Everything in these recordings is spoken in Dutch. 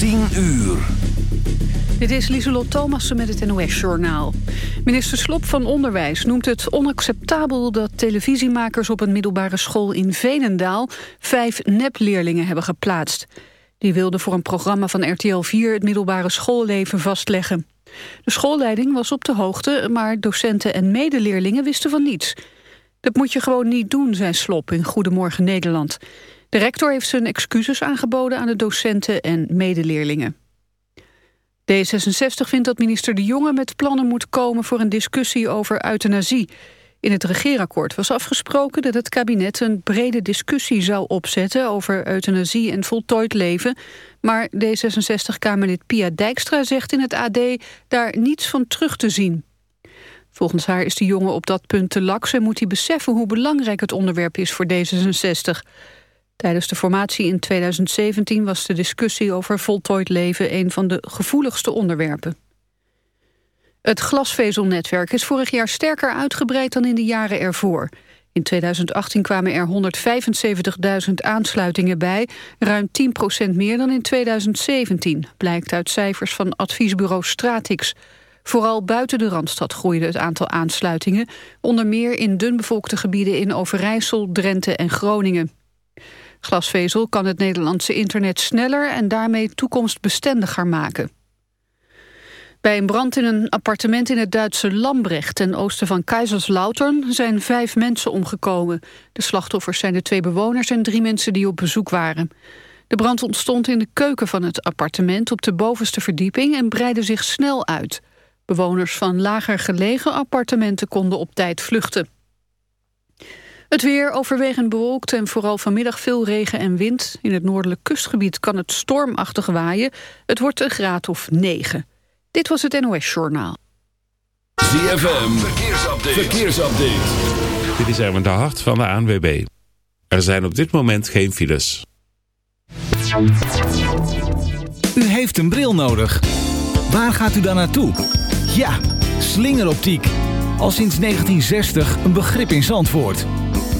10 uur. Dit is Lieselot Thomassen met het NOS-journaal. Minister Slop van Onderwijs noemt het onacceptabel... dat televisiemakers op een middelbare school in Venendaal... vijf nepleerlingen hebben geplaatst. Die wilden voor een programma van RTL 4 het middelbare schoolleven vastleggen. De schoolleiding was op de hoogte, maar docenten en medeleerlingen wisten van niets. Dat moet je gewoon niet doen, zei Slop in Goedemorgen Nederland. De rector heeft zijn excuses aangeboden aan de docenten en medeleerlingen. D66 vindt dat minister De Jonge met plannen moet komen voor een discussie over euthanasie. In het regeerakkoord was afgesproken dat het kabinet een brede discussie zou opzetten over euthanasie en voltooid leven. Maar D66-Kamerlid Pia Dijkstra zegt in het AD daar niets van terug te zien. Volgens haar is de jongen op dat punt te laks en moet hij beseffen hoe belangrijk het onderwerp is voor D66. Tijdens de formatie in 2017 was de discussie over voltooid leven een van de gevoeligste onderwerpen. Het glasvezelnetwerk is vorig jaar sterker uitgebreid dan in de jaren ervoor. In 2018 kwamen er 175.000 aansluitingen bij, ruim 10% meer dan in 2017, blijkt uit cijfers van adviesbureau Stratix. Vooral buiten de Randstad groeide het aantal aansluitingen, onder meer in dunbevolkte gebieden in Overijssel, Drenthe en Groningen. Glasvezel kan het Nederlandse internet sneller en daarmee toekomstbestendiger maken. Bij een brand in een appartement in het Duitse Lambrecht... ten oosten van Kaiserslautern zijn vijf mensen omgekomen. De slachtoffers zijn de twee bewoners en drie mensen die op bezoek waren. De brand ontstond in de keuken van het appartement op de bovenste verdieping... en breidde zich snel uit. Bewoners van lager gelegen appartementen konden op tijd vluchten. Het weer overwegend bewolkt en vooral vanmiddag veel regen en wind. In het noordelijk kustgebied kan het stormachtig waaien. Het wordt een graad of 9. Dit was het NOS Journaal. ZFM, verkeersupdate. verkeersupdate. Dit is Erwin de Hart van de ANWB. Er zijn op dit moment geen files. U heeft een bril nodig. Waar gaat u dan naartoe? Ja, slingeroptiek. Al sinds 1960 een begrip in Zandvoort.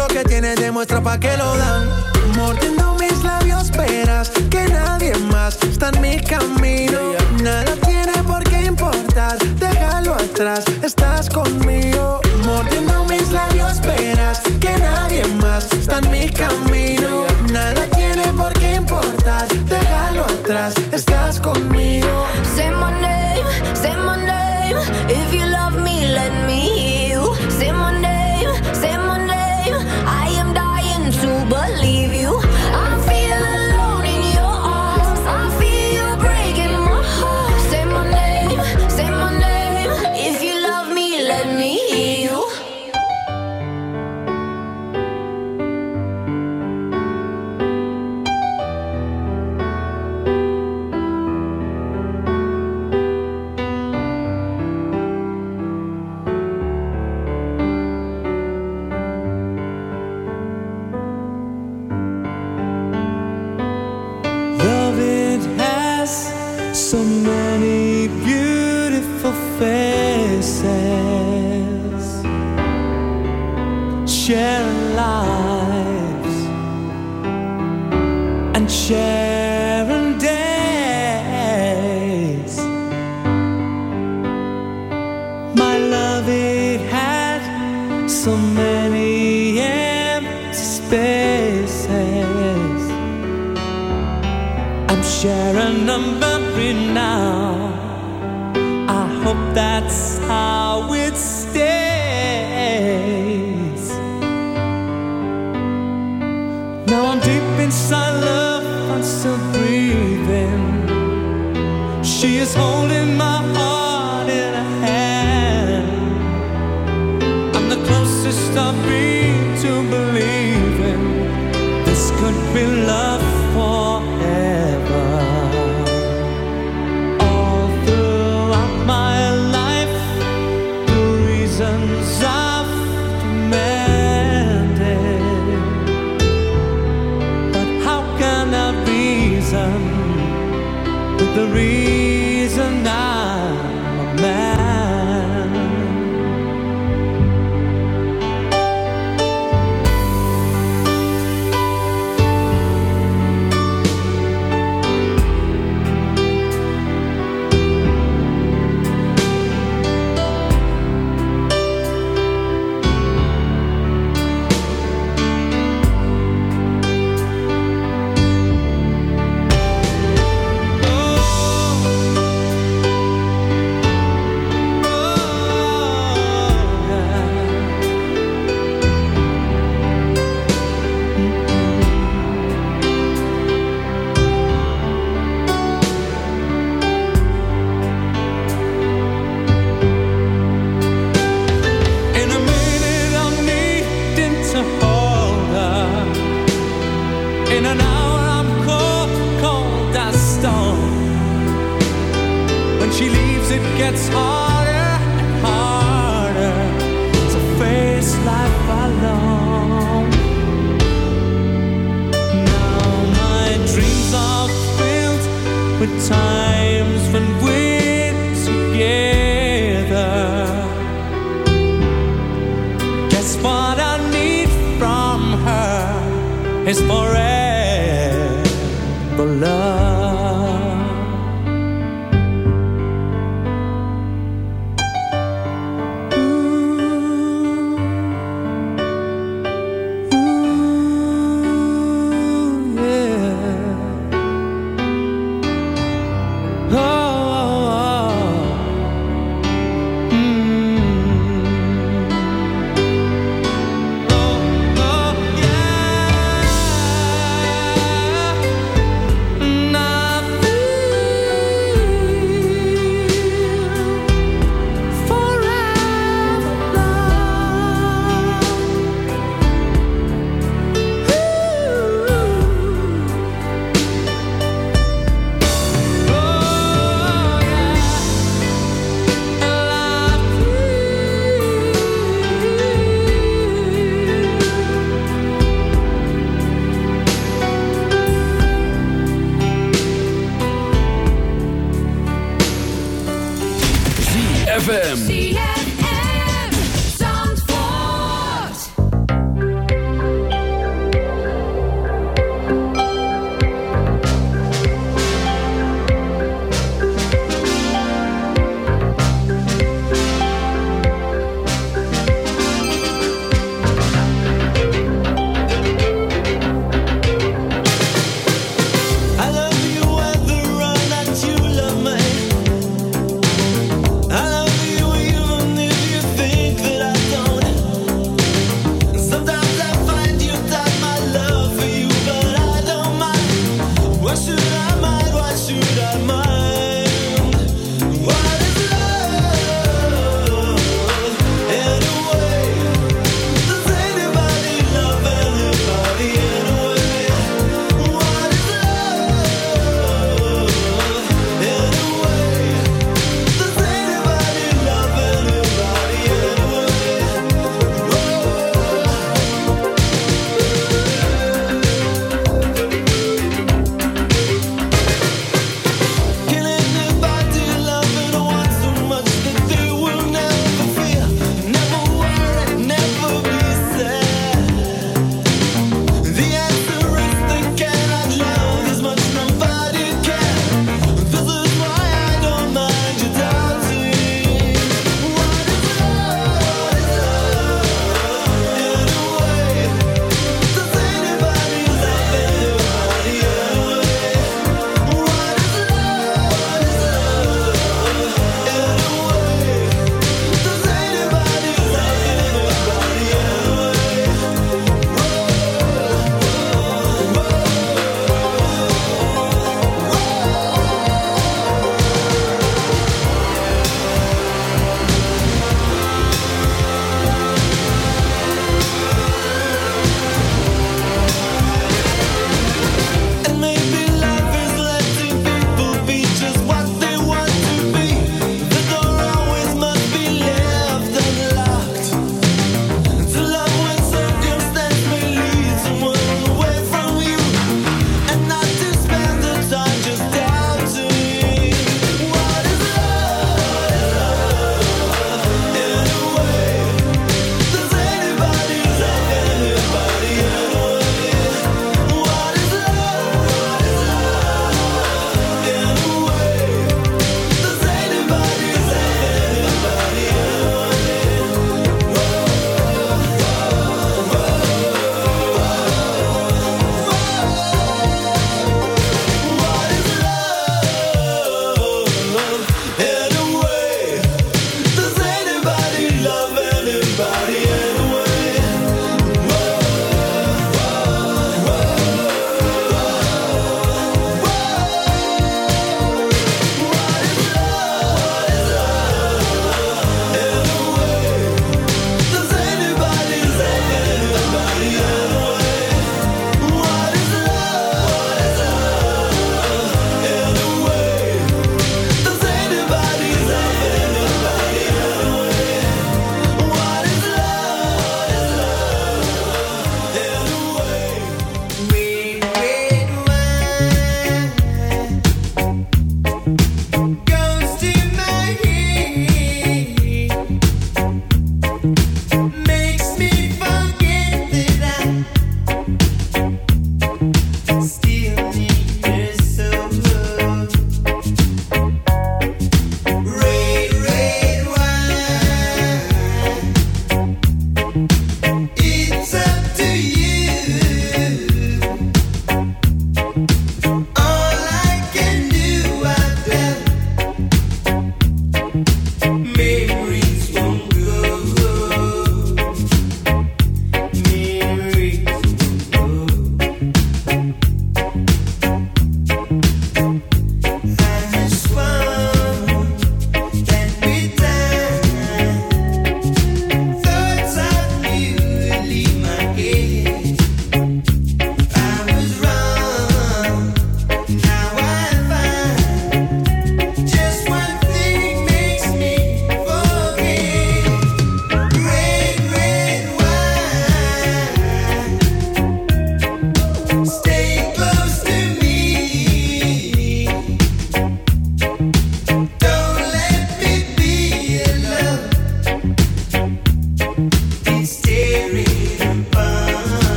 lo que tienes demuestra pa' que lo dan. She is holding is forever love.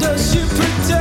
does she pretend?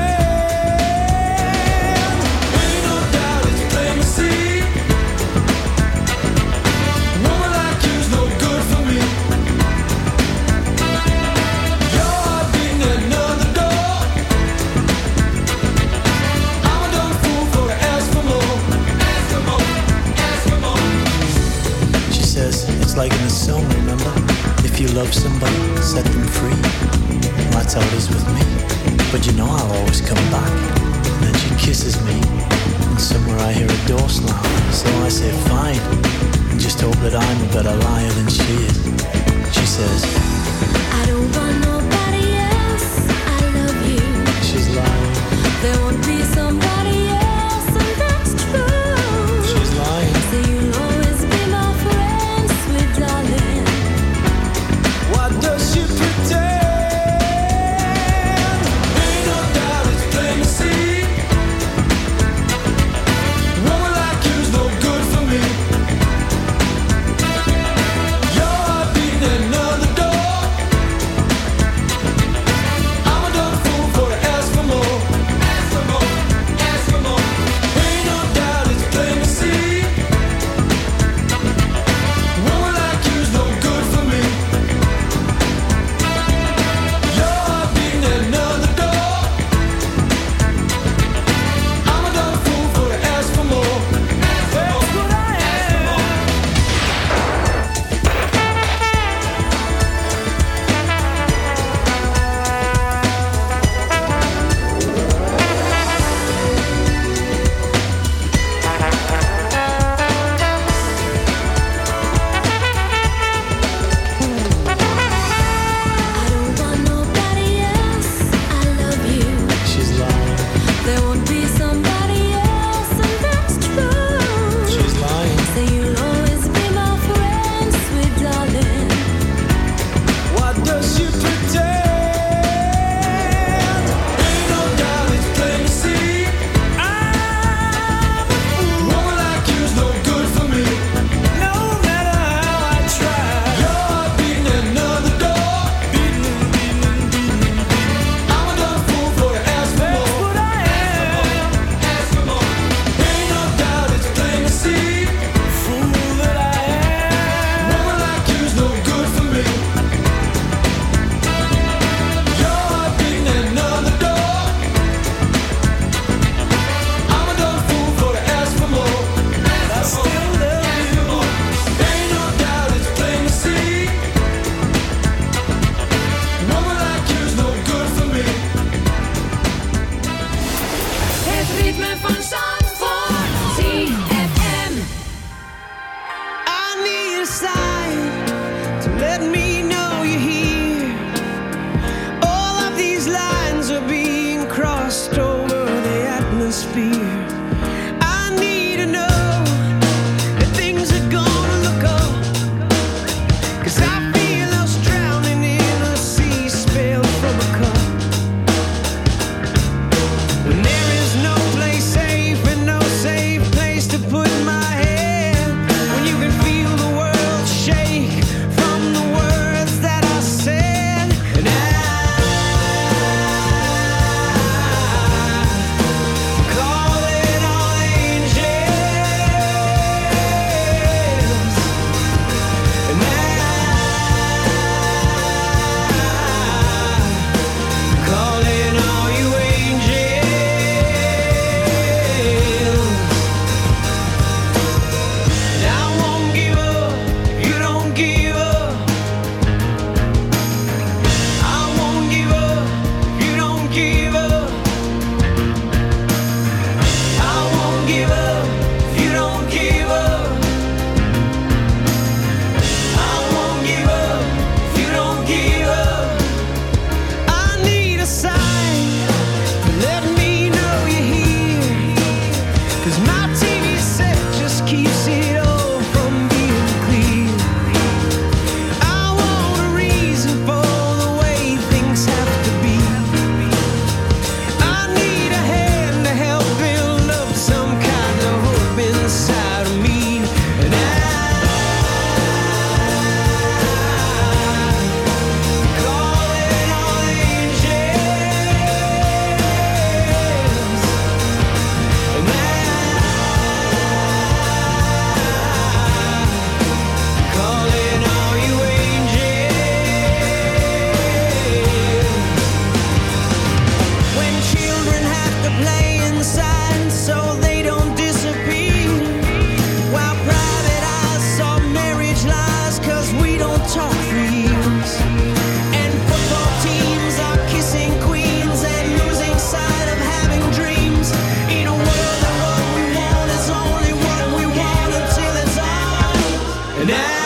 And I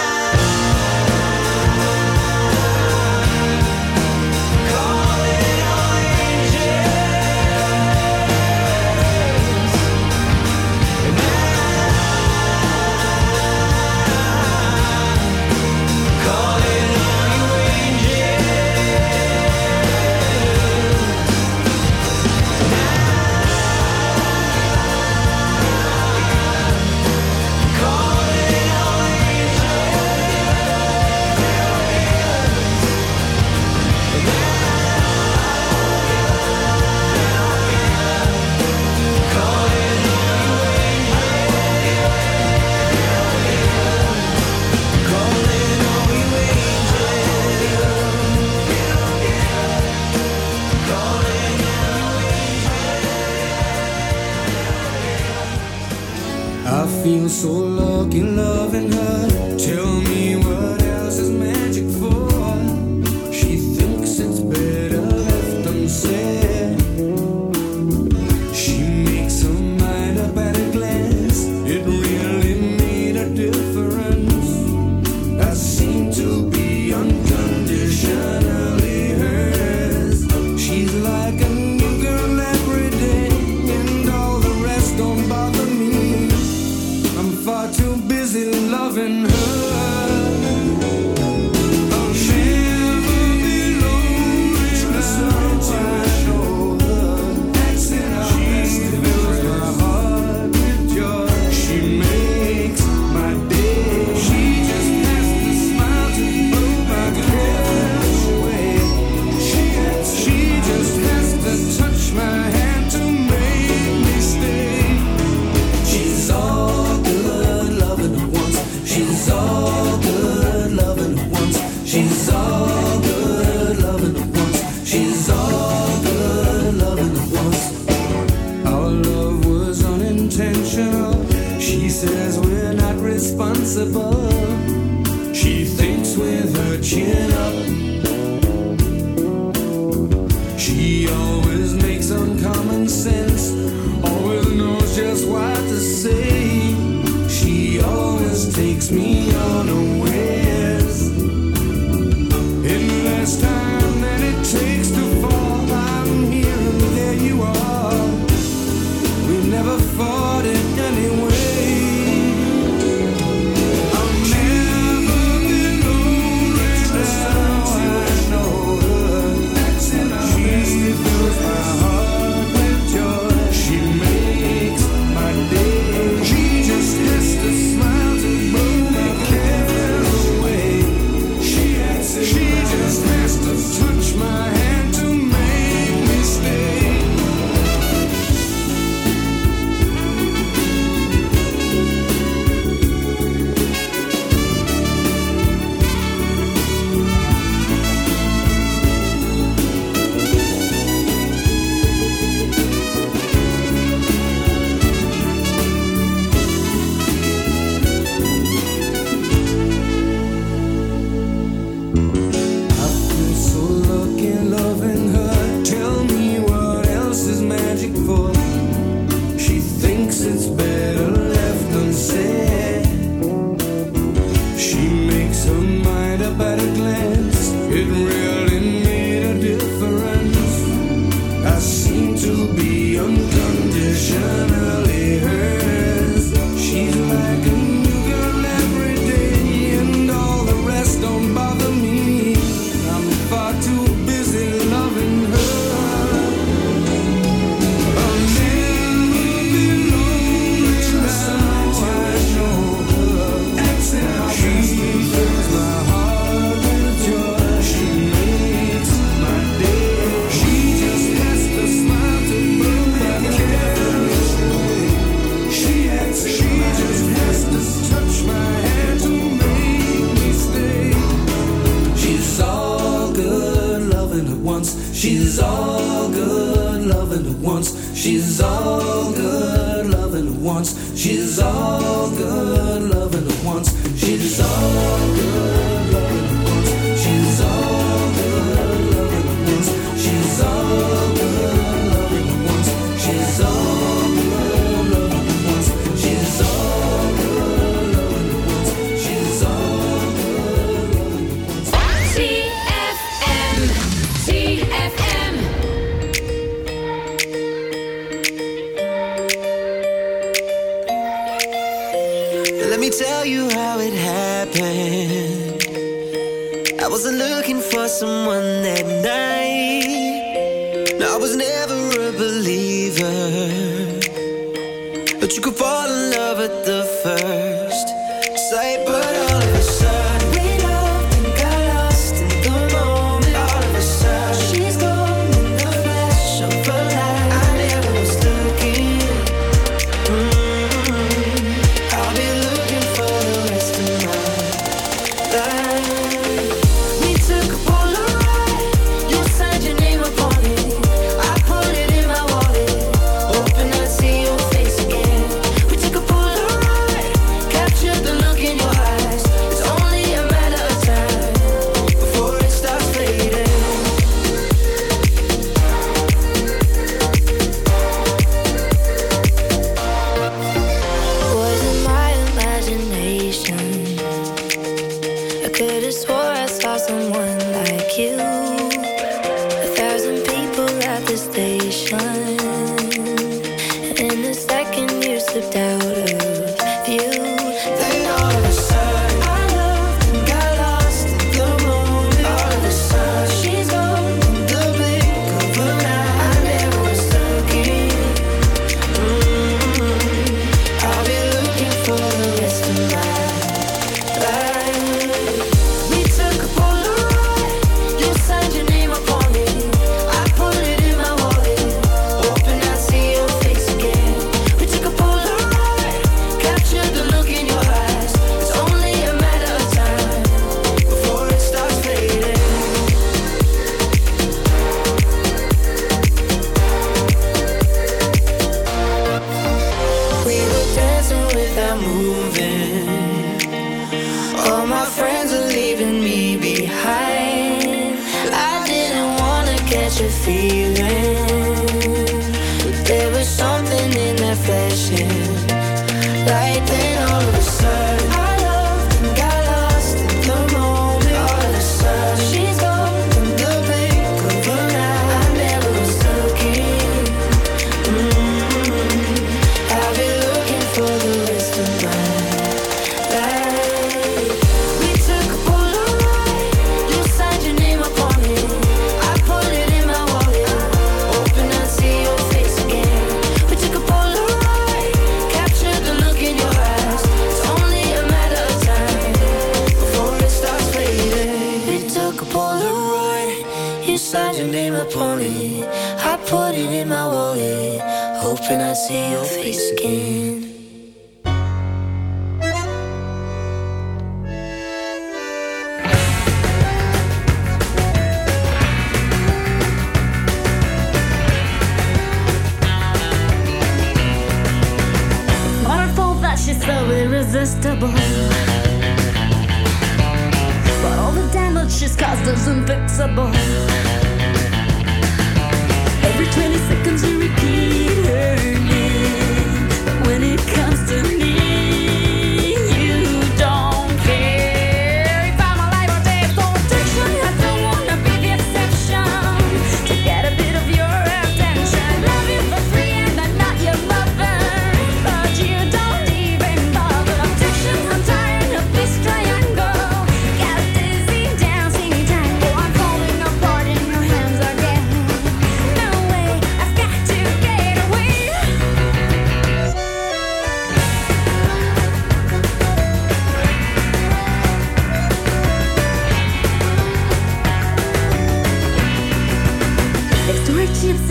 she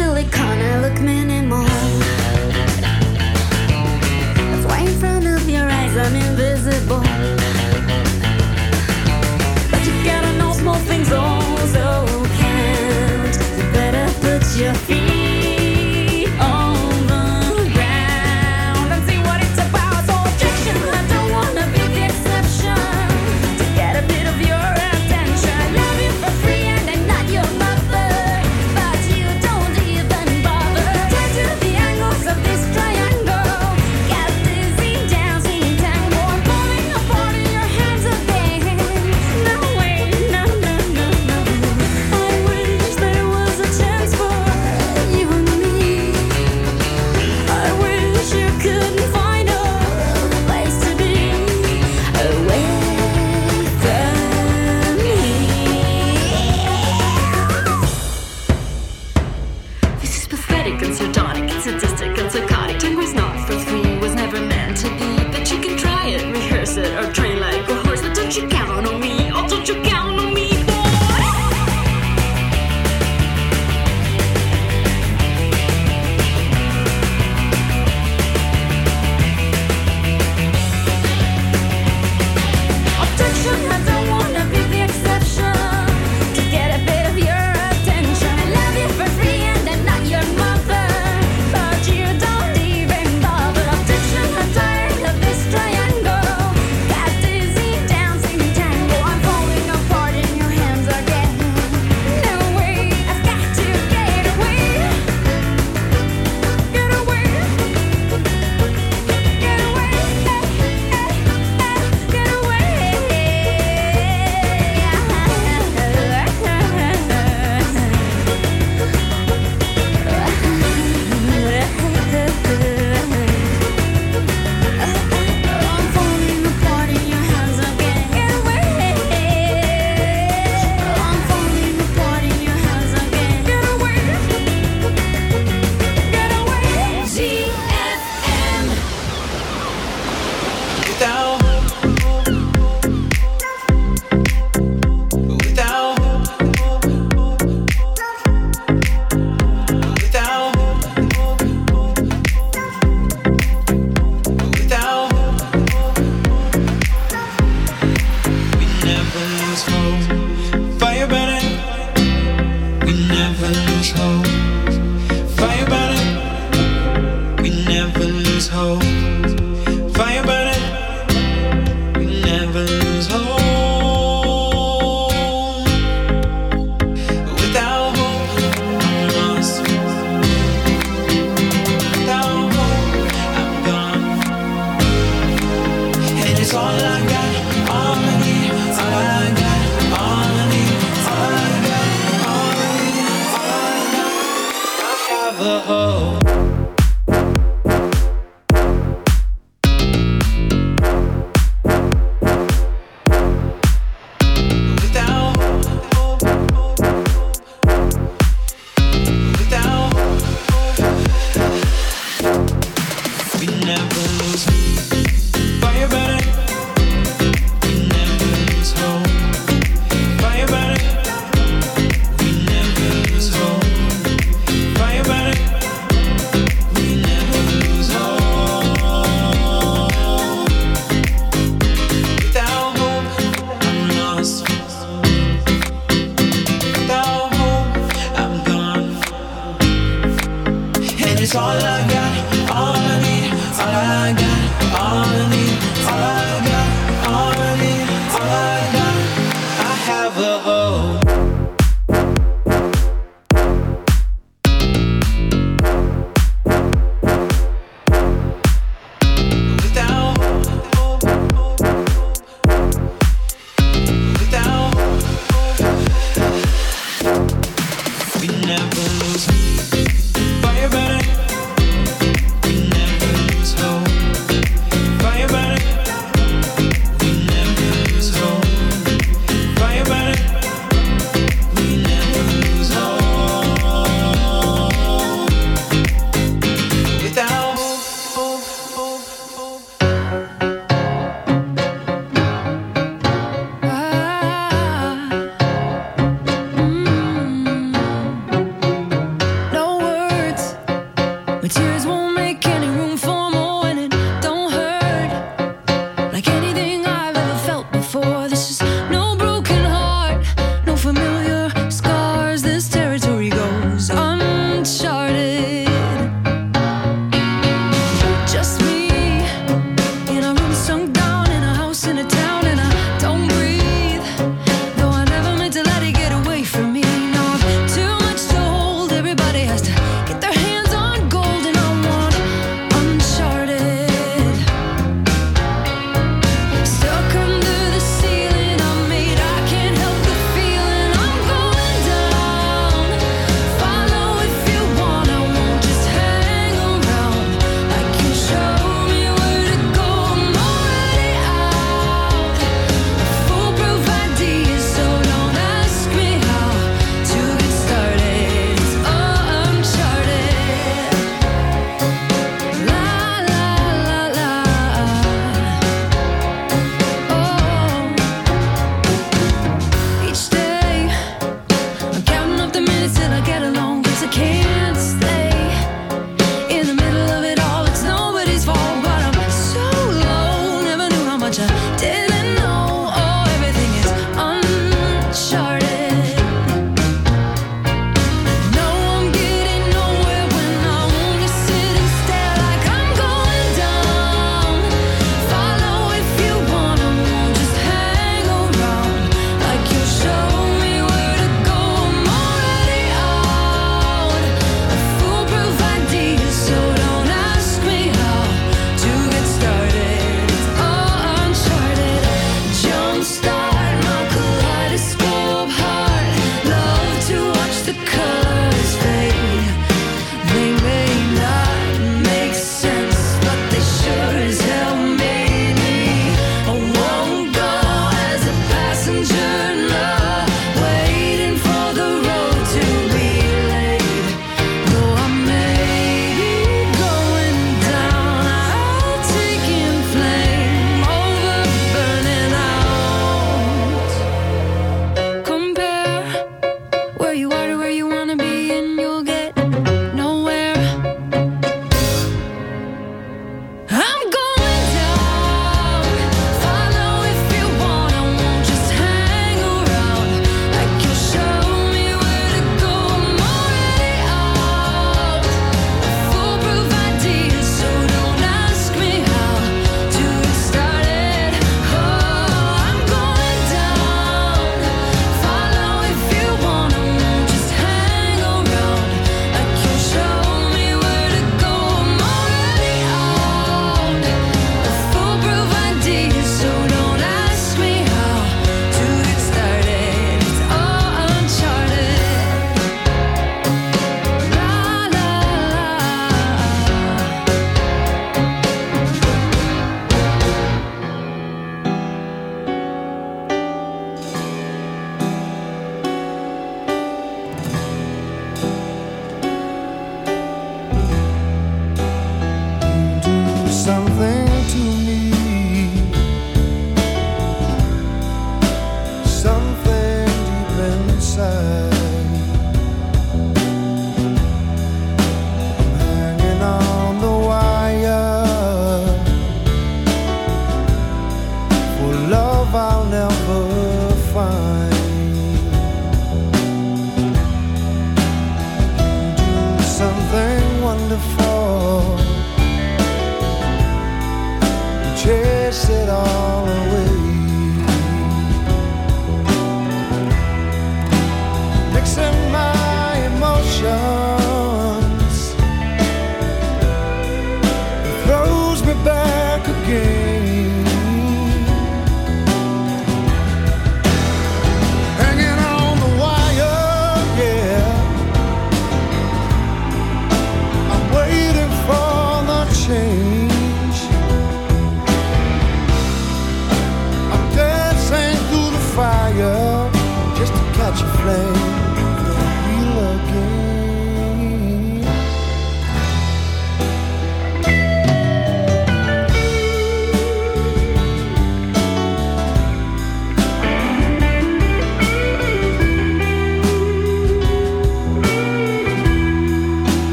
silicone, I look minimal